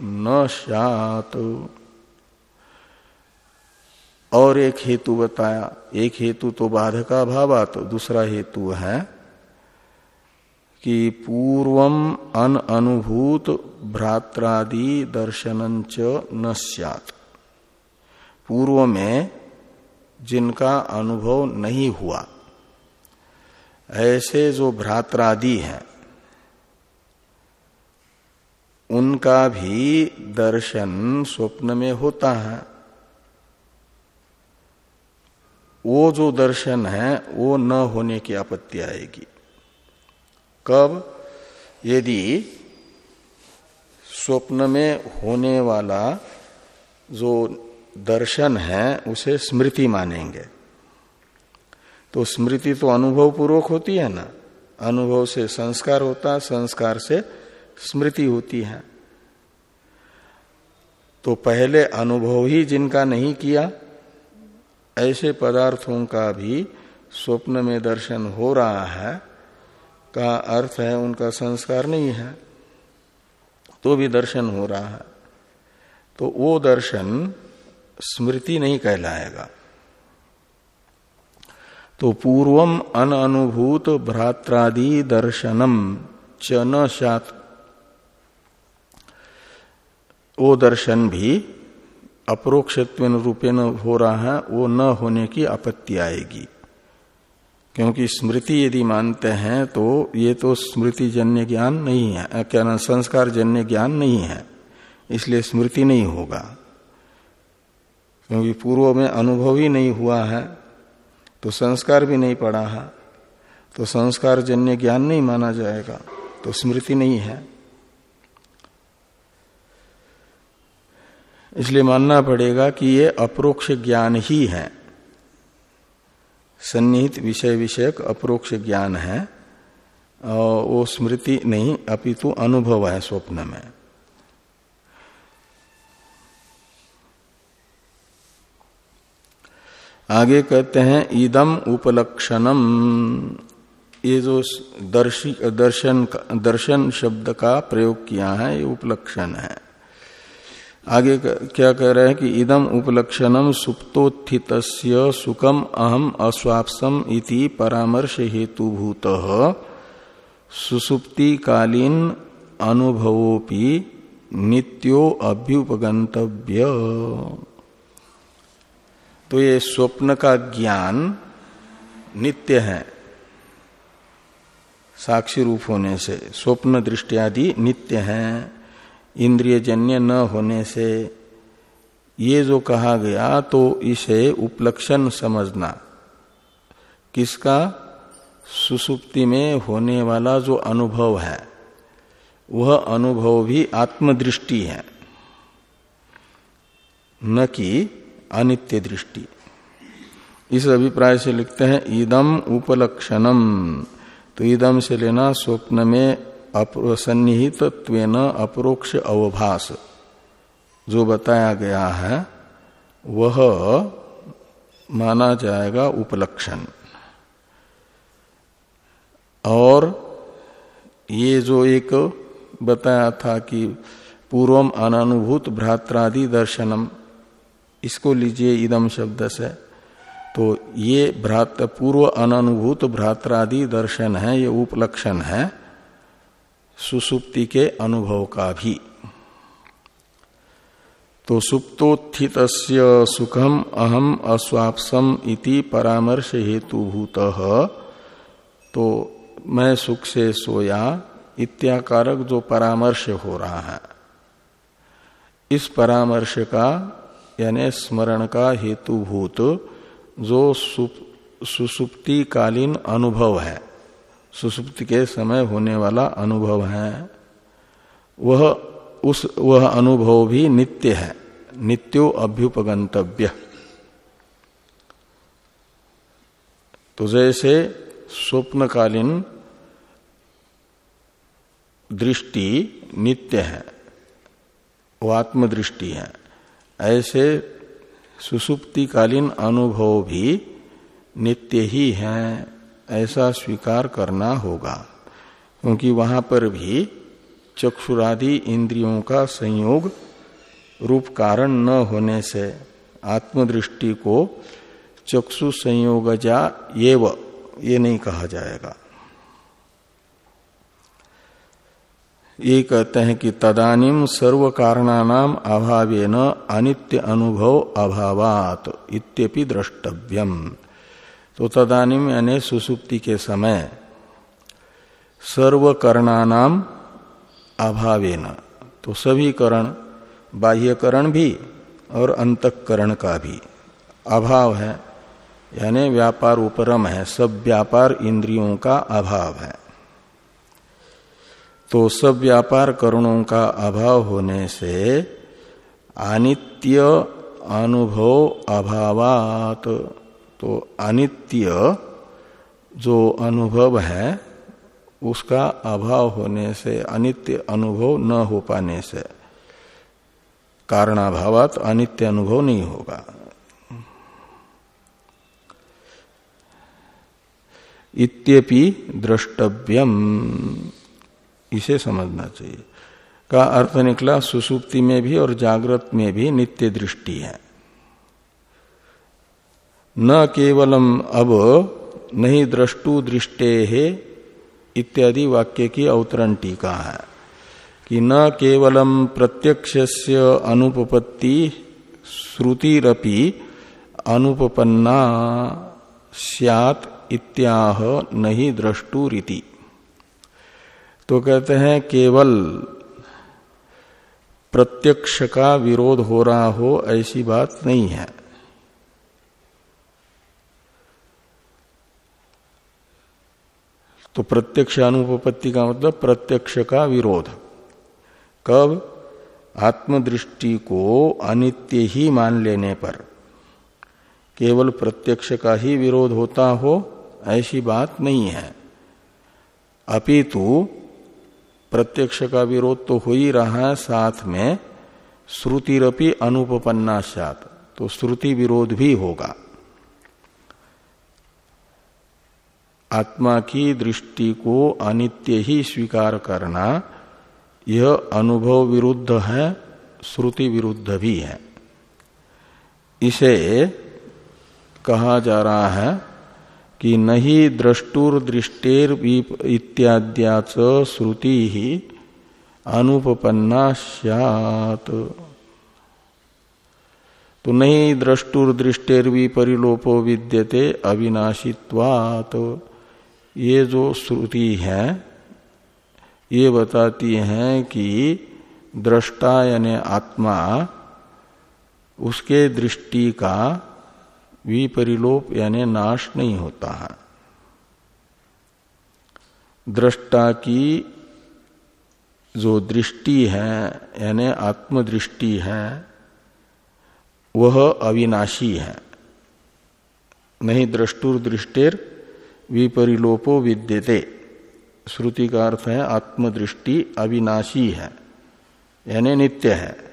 न सत और एक हेतु बताया, एक हेतु तो बाधका भावा तो दूसरा हेतु है कि पूर्वम अन अनुभूत भ्रात्रादि दर्शन च न पूर्व में जिनका अनुभव नहीं हुआ, ऐसे जो भ्रात्रादि हैं, उनका भी दर्शन स्वप्न में होता है। वो जो दर्शन है, वो न होने की आपत्ति आएगी। कब यदि स्वप्न में होने वाला जो दर्शन है, उसे स्मृति मानेंगे। तो स्मृति तो अनुभव पूर्वक होती है ना? अनुभव से संस्कार होता, संस्कार से स्मृति होती है। तो पहले अनुभव ही जिनका नहीं किया, ऐसे पदार्थों का भी स्वप्न में दर्शन हो रहा है का अर्थ है, उनका संस्कार नहीं है तो भी दर्शन हो रहा है। तो वो दर्शन स्मृति नहीं कहलाएगा। तो पूर्वम अनुभूत भ्रात्रादि दर्शनम च न सात वो दर्शन भी अप्रोक्षत्व रूपेण हो रहा है, वो न होने की आपत्ति आएगी। क्योंकि स्मृति यदि मानते हैं तो ये तो स्मृति जन्य ज्ञान नहीं है। क्या ना संस्कार जन्य ज्ञान नहीं है। इसलिए स्मृति नहीं होगा। क्योंकि पूर्व में अनुभव ही नहीं हुआ है तो संस्कार भी नहीं पड़ा है। तो संस्कार जन्य ज्ञान नहीं माना जाएगा तो स्मृति नहीं है। इसलिए मानना पड़ेगा कि ये अप्रोक्ष ज्ञान ही है। सन्निहित विषय विषयक अप्रोक्ष ज्ञान है वो स्मृति नहीं, अपितु अनुभव है स्वप्न में। आगे कहते हैं, इदम उपलक्षणम। ये जो दर्शी, दर्शन दर्शन शब्द का प्रयोग किया है, ये उपलक्षण है। आगे क्या कह रहे हैं कि इदम उपलक्षणम सुप्तोत्थित सुखम अहम अस्वापसम इति परामर्श हेतुभूत। सुसुप्तिकालीन अनुभवोपि नित्यो अभ्युपगंतव्य तो ये स्वप्न का ज्ञान नित्य है। साक्षी रूप होने से स्वप्न दृष्टियादि नित्य हैं। इंद्रिय जन्य न होने से ये जो कहा गया तो इसे उपलक्षण समझना। किसका? सुसुप्ति में होने वाला जो अनुभव है, वह अनुभव भी आत्मदृष्टि है, न कि अनित्य दृष्टि। इस अभिप्राय से लिखते हैं ईदम उपलक्षणम। तो ईदम से लेना स्वप्न में सन्निहित अपरोक्ष अवभास। जो बताया गया है, वह माना जाएगा उपलक्षण। और ये जो एक बताया था कि पूर्वम अनुभूत भ्रात्रादि दर्शनम, इसको लीजिए इदम शब्द से तो ये भ्रात, पूर्व अनुभूत भ्रात्रादि दर्शन है, ये उपलक्षण है। सुसुप्ति के अनुभव का भी। तो सुप्तोत्थित सुखम अहम अस्वापसम इति परामर्श हेतुभूत। तो मैं सुख से सोया, इत्याकारक जो परामर्श हो रहा है। इस परामर्श का, यानी स्मरण का हेतुभूत जो सुसुप्तिकालीन अनुभव है। सुसुप्ति के समय होने वाला अनुभव है। वह, उस, वह अनुभव भी नित्य है। नित्यो अभ्युपगंतव्य। तो जैसे स्वप्नकालीन दृष्टि नित्य है, वो आत्मदृष्टि है, ऐसे सुसुप्तिकालीन अनुभव भी नित्य ही है। ऐसा स्वीकार करना होगा, क्योंकि वहाँ पर भी चक्षुरादि इंद्रियों का संयोग रूप कारण न होने से आत्मदृष्टि को चक्षु संयोगजा एव, ये नहीं कहा जाएगा। ये कहते हैं कि तदानिम सर्व कारणानाम अभावेन अनित्य अनुभव अभावात इत्यपि द्रष्टव्यम। तो तदानिम यानी सुसुप्ति के समय सर्व कर्णानाम अभावेन। तो सभी करण, बाह्यकरण भी और अंतकरण का भी अभाव है। यानी व्यापार उपरम है, सब व्यापार इंद्रियों का अभाव है। तो सब व्यापार करणों का अभाव होने से अनित्य अनुभव अभावात। तो अनित्य जो अनुभव है, उसका अभाव होने से, अनित्य अनुभव न हो पाने से, कारणाभावात अनित्य अनुभव नहीं होगा। इत्यपि द्रष्टव्यम। इसे समझना चाहिए। का अर्थ निकला, सुसुप्ति में भी और जागृत में भी नित्य दृष्टि है। न केवलम अब नहीं द्रष्टु दृष्टे है इत्यादि वाक्य की अवतरण टीका है कि न केवलम प्रत्यक्ष अनुपपत्ति श्रुतिरपि अनुपन्ना सियात इत्याह नहीं द्रष्टु रीति। तो कहते हैं, केवल प्रत्यक्ष का विरोध हो रहा हो ऐसी बात नहीं है। तो प्रत्यक्ष अनुपत्ति का मतलब प्रत्यक्ष का विरोध। कब? आत्मदृष्टि को अनित्य ही मान लेने पर। केवल प्रत्यक्ष का ही विरोध होता हो, ऐसी बात नहीं है। अपितु, प्रत्यक्ष का विरोध तो हो ही रहा है साथ में श्रुतिरपि अनुपन्ना तो श्रुति विरोध भी होगा। आत्मा की दृष्टि को अनित्य ही स्वीकार करना, यह अनुभव विरुद्ध है, श्रुति विरुद्ध भी है। इसे कहा जा रहा है कि नहीं द्रष्टुर दृष्टेर इत्याद्याच श्रुति ही अनुपन्ना सत तो नहीं द्रष्टुर दृष्टेर भी परिलोपो विद्यते अविनाशित्वात। ये जो श्रुति है, ये बताती है कि दृष्टा यानी आत्मा, उसके दृष्टि का विपरिलोप यानी नाश नहीं होता है। दृष्टा की जो दृष्टि है यानी आत्मदृष्टि है, वह अविनाशी है। नहीं द्रष्टुर दृष्टेर विपरिलोपो विद्यते। श्रुति का अर्थ है, आत्मदृष्टि अविनाशी है, यानी नित्य है।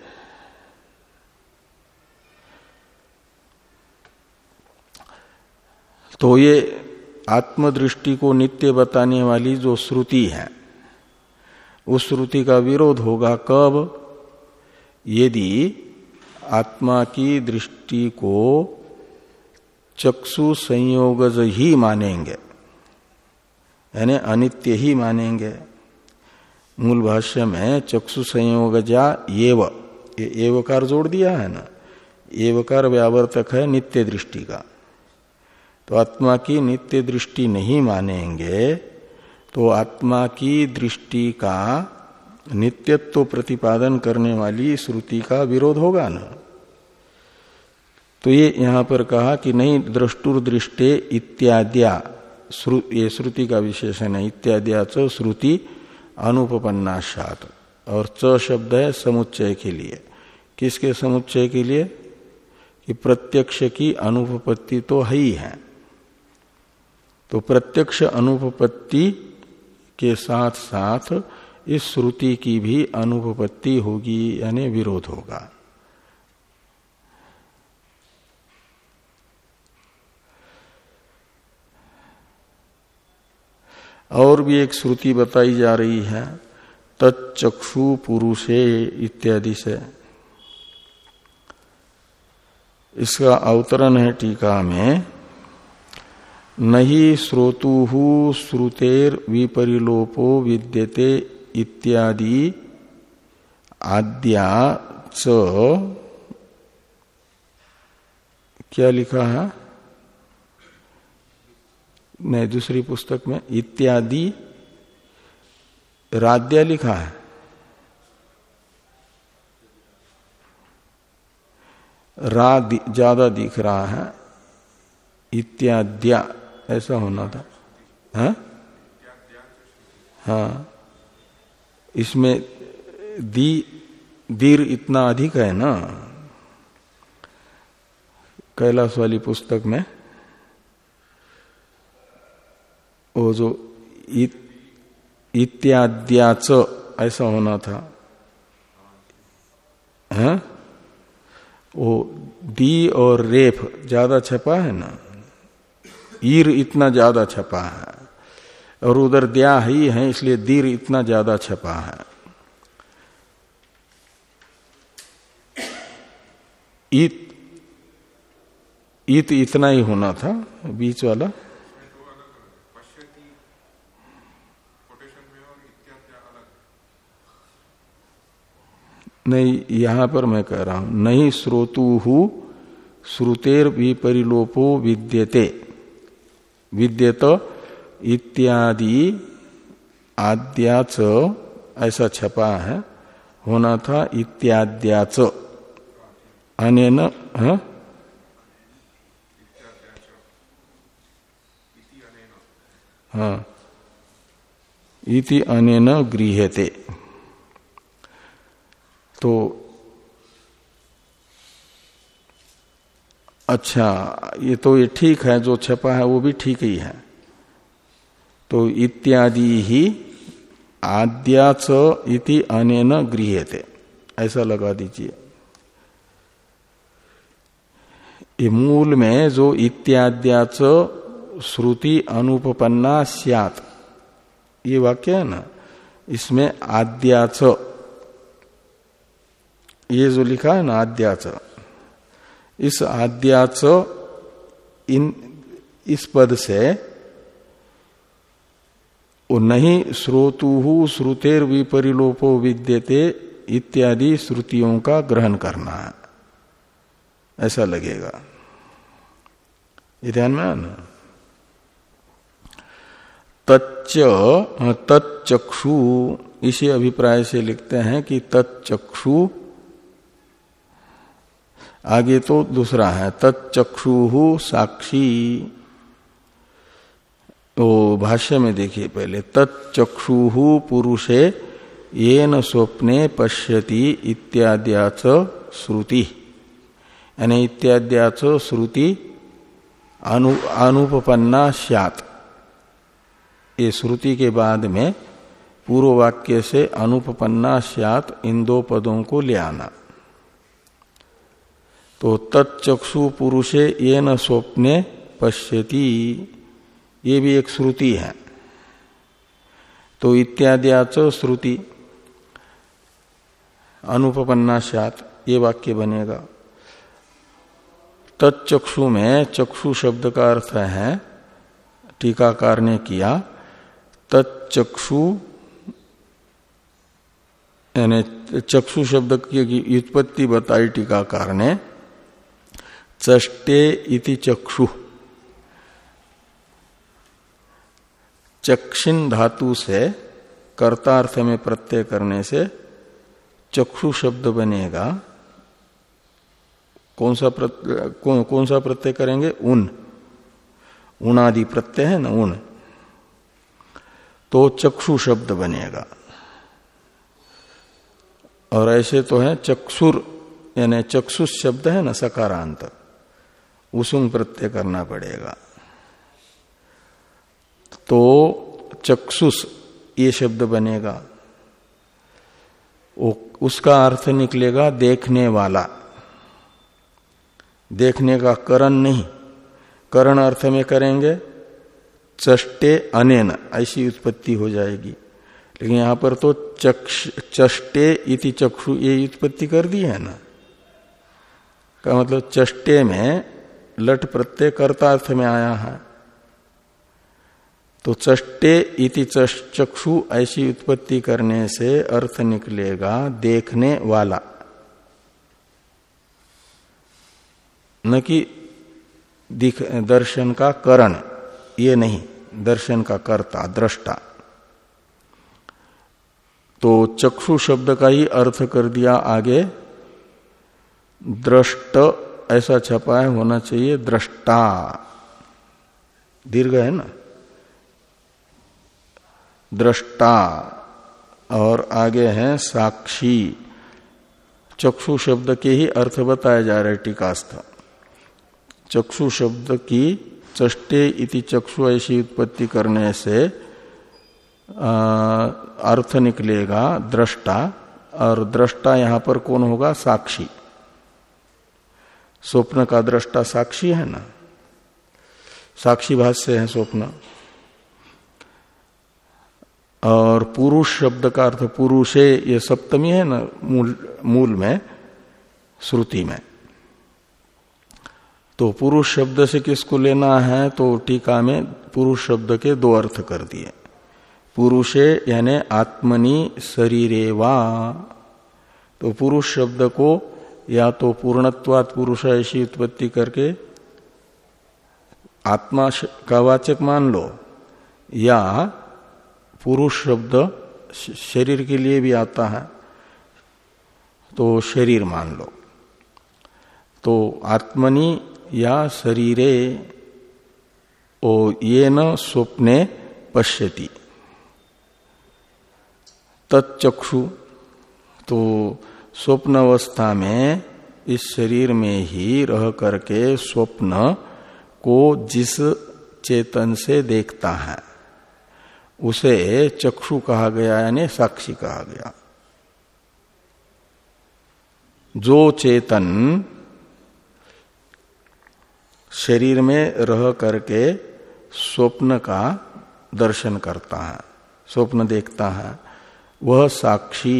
तो ये आत्मदृष्टि को नित्य बताने वाली जो श्रुति है, उस श्रुति का विरोध होगा कब? यदि आत्मा की दृष्टि को चक्षु संयोगज ही मानेंगे। यानी अनित्य ही मानेंगे। मूल भाष्य में चक्षु संयोगजा एव, ये एवकार जोड़ दिया है ना? एवकार व्यावर्तक है नित्य दृष्टि का। तो आत्मा की नित्य दृष्टि नहीं मानेंगे तो आत्मा की दृष्टि का नित्यत्व तो प्रतिपादन करने वाली श्रुति का विरोध होगा ना? तो ये यहाँ पर कहा कि नहीं द्रष्टुर दृष्टे ये श्रुति का विशेषण है, इत्यादि श्रुति अनुपन्नाशात और च शब्द है समुच्चय के लिए। किसके समुच्चय के लिए? कि प्रत्यक्ष की अनुपपत्ति तो है ही है। तो प्रत्यक्ष अनुपपत्ति के साथ साथ इस श्रुति की भी अनुपपत्ति होगी, यानी विरोध होगा। और भी एक श्रुति बताई जा रही है तत्चक्षु पुरुषे इत्यादि से। इसका अवतरण है टीका में, नहीं श्रोतु श्रुतेर विपरिलोपो विद्यते इत्यादि आद्या च। क्या लिखा है? नहीं दूसरी पुस्तक में इत्यादि राध्या लिखा है। रा ज़्यादा दिख रहा है। इत्याद्या, ऐसा होना था। हा? हाँ। इसमें दी, दीर इतना अधिक है ना? कैलाश वाली पुस्तक में वो जो इत, इत्याद्याच ऐसा होना था। है? वो दी और रेफ ज़्यादा छपा है ना? ईर इतना ज़्यादा छपा है। और उधर द्या ही है, इसलिए दीर इतना ज़्यादा छपा है। इत इत इतना ही होना था, बीच वाला। नहीं, यहाँ पर मैं कह रहा हूँ, नहीं श्रोतु श्रुतेर विपरिलोपो विद्यते। विद्यत इत्यादि आद्याच, ऐसा छपा है, होना था इत्याद्याच। अनेन हाँ? हाँ। इति अनेन गृहते तो अच्छा ये तो ये ठीक है, जो छपा है वो भी ठीक ही है। तो इत्यादि ही आद्याच इति अनेन गृहते ऐसा लगा दीजिए। ये मूल में जो इत्याद्याच श्रुति अनुपन्ना सियात, ये वाक्य है ना? इसमें आद्याच ये जो लिखा है ना, आद्याच। इस आद्याच इन, इस पद से वो नहीं श्रोतु श्रुतेर विपरिलोपो विद्यते इत्यादि श्रुतियों का ग्रहण करना है। ऐसा लगेगा। ये ध्यान में आना। तच्च तत्चक्षु इसी अभिप्राय से लिखते हैं कि तत्चक्षु आगे तो दूसरा है, तत्चक्षु साक्षी। तो भाष्य में देखिए पहले, तत्चक्षु पुरुषे ये न स्वप्ने पश्यति इत्याद्याच श्रुति। यानी इत्याद्याच श्रुति अनु अनुपन्ना स्यात। ये श्रुति के बाद में पूर्व वाक्य से अनुपन्ना स्यात इन दो पदों को ले आना। तो तत्चक्षु पुरुषे ये न स्वप्ने पश्यति। ये भी एक श्रुति है। तो इत्याद्याच श्रुति। अनुपन्ना स्यात, ये वाक्य बनेगा। तत्चक्षु में चक्षु शब्द का अर्थ है, टीकाकार ने किया तत्चक्षु यानी चक्षु शब्द की उत्पत्ति बताई टीकाकार ने चष्टे इति चक्षु। चक्षिन धातु से कर्तार्थ में प्रत्यय करने से चक्षु शब्द बनेगा। कौन सा प्रत्यय कौन, सा प्रत्यय करेंगे? उन। उनादि प्रत्यय है ना उन। तो चक्षु शब्द बनेगा। और ऐसे तो है चक्षुर यानी चक्षुष शब्द है ना सकारांत उसुंग प्रत्यय करना पड़ेगा। तो चक्षुष ये शब्द बनेगा। उसका अर्थ निकलेगा देखने वाला। देखने का करण नहीं। करण अर्थ में करेंगे चष्टे अनेन, ऐसी उत्पत्ति हो जाएगी। लेकिन यहाँ पर तो चक्ष, चष्टे इति चक्षु ये उत्पत्ति कर दी है ना? का मतलब चष्टे में लट प्रत्यय कर्ता अर्थ में आया है। तो चष्टे इति चक्षु ऐसी उत्पत्ति करने से अर्थ निकलेगा देखने वाला। न कि दर्शन का करण, ये नहीं, दर्शन का कर्ता, दृष्टा। तो चक्षु शब्द का ही अर्थ कर दिया आगे, दृष्ट ऐसा छपा है होना चाहिए दृष्टा। दीर्घ है ना? दृष्टा। और आगे है साक्षी। चक्षु शब्द के ही अर्थ बताए जा रहे टीकास्थ। चक्षु शब्द की चष्टे इति चक्षु ऐसी उत्पत्ति करने से आ, अर्थ निकलेगा दृष्टा। और दृष्टा यहाँ पर कौन होगा? साक्षी। स्वप्न का दृष्टा साक्षी है ना? साक्षी भाष्य है स्वप्न। और पुरुष शब्द का अर्थ पुरुषे, ये सप्तमी है ना, मूल मूल में, श्रुति में। तो पुरुष शब्द से किसको लेना है? तो टीका में पुरुष शब्द के दो अर्थ कर दिए। पुरुषे यानी आत्मनि शरीरे वा तो पुरुष शब्द को या तो पूर्णत्वात पुरुष ऐसी उत्पत्ति करके आत्मा का वाचक मान लो, या पुरुष शब्द शरीर के लिए भी आता है तो शरीर मान लो। तो आत्मनि या शरीरे, ओ ये न स्वप्ने पश्यति। तत्चक्षु तो स्वप्न अवस्था में इस शरीर में ही रह करके स्वप्न को जिस चेतन से देखता है, उसे चक्षु कहा गया, यानी साक्षी कहा गया। जो चेतन शरीर में रह करके स्वप्न का दर्शन करता है, स्वप्न देखता है, वह साक्षी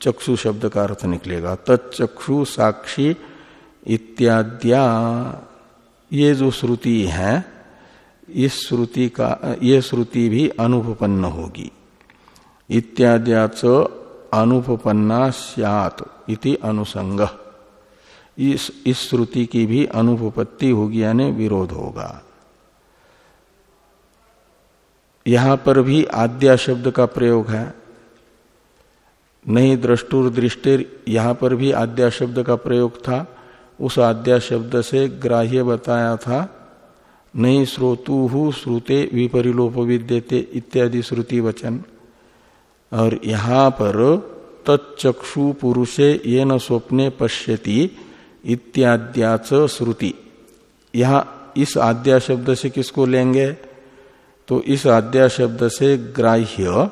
चक्षु शब्द का अर्थ निकलेगा। तत्चक्षु साक्षी इत्याद्या। ये जो श्रुति है, इस श्रुति का, ये श्रुति भी अनुपन्न होगी। इत्याद्याच अनुपन्ना सियात इति अनुसंग। इस इस श्रुति की भी अनुपत्ति होगी यानी विरोध होगा। यहाँ पर भी आद्या शब्द का प्रयोग है। नहीं द्रष्टुर दृष्टिर यहाँ पर भी आद्या शब्द का प्रयोग था। उस आद्या शब्द से ग्राह्य बताया था, नहीं श्रोतु श्रुते विपरिलोप विद्यते इत्यादि श्रुति वचन। और यहाँ पर तत्चक्षु पुरुषे ये न स्वप्ने पश्यति इत्याद्याच श्रुति। यहाँ इस आद्या शब्द से किसको लेंगे? तो इस आद्या शब्द से ग्राह्य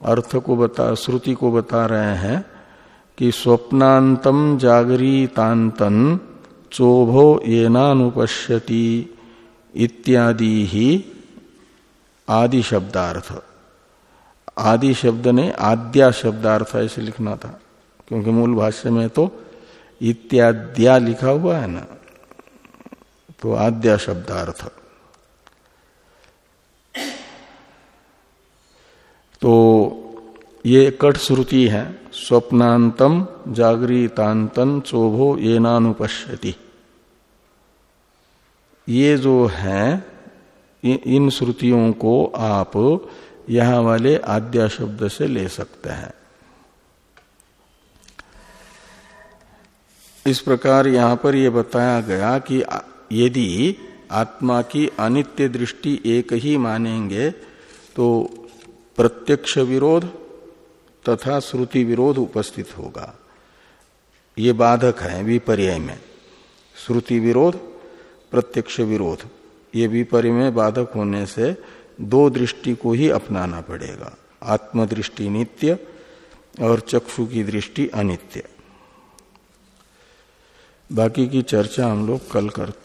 अर्थ को बता, श्रुति को बता रहे हैं कि स्वप्नांतम जागरीतांतन चोभो ये नानुपश्यति इत्यादि ही आदि शब्दार्थ। आदि शब्द ने आद्या शब्दार्थ ऐसे लिखना था, क्योंकि मूल भाष्य में तो इत्याद्या लिखा हुआ है ना तो आद्या शब्दार्थ। तो ये कट श्रुति है। स्वप्नांतम जागृतांतन चोभो ये नानुपश्यति ये जो है इन श्रुतियों को आप यहाँ वाले आद्या शब्द से ले सकते हैं। इस प्रकार यहाँ पर यह बताया गया कि यदि आत्मा की अनित्य दृष्टि एक ही मानेंगे तो प्रत्यक्ष विरोध तथा श्रुति विरोध उपस्थित होगा। ये बाधक है विपर्य में। श्रुति विरोध, प्रत्यक्ष विरोध, ये विपर्य में बाधक होने से दो दृष्टि को ही अपनाना पड़ेगा। आत्मदृष्टि नित्य और चक्षु की दृष्टि अनित्य। बाकी की चर्चा हम लोग कल करते